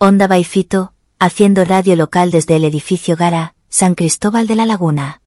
Onda Baifito, haciendo radio local desde el edificio Gara, San Cristóbal de la Laguna.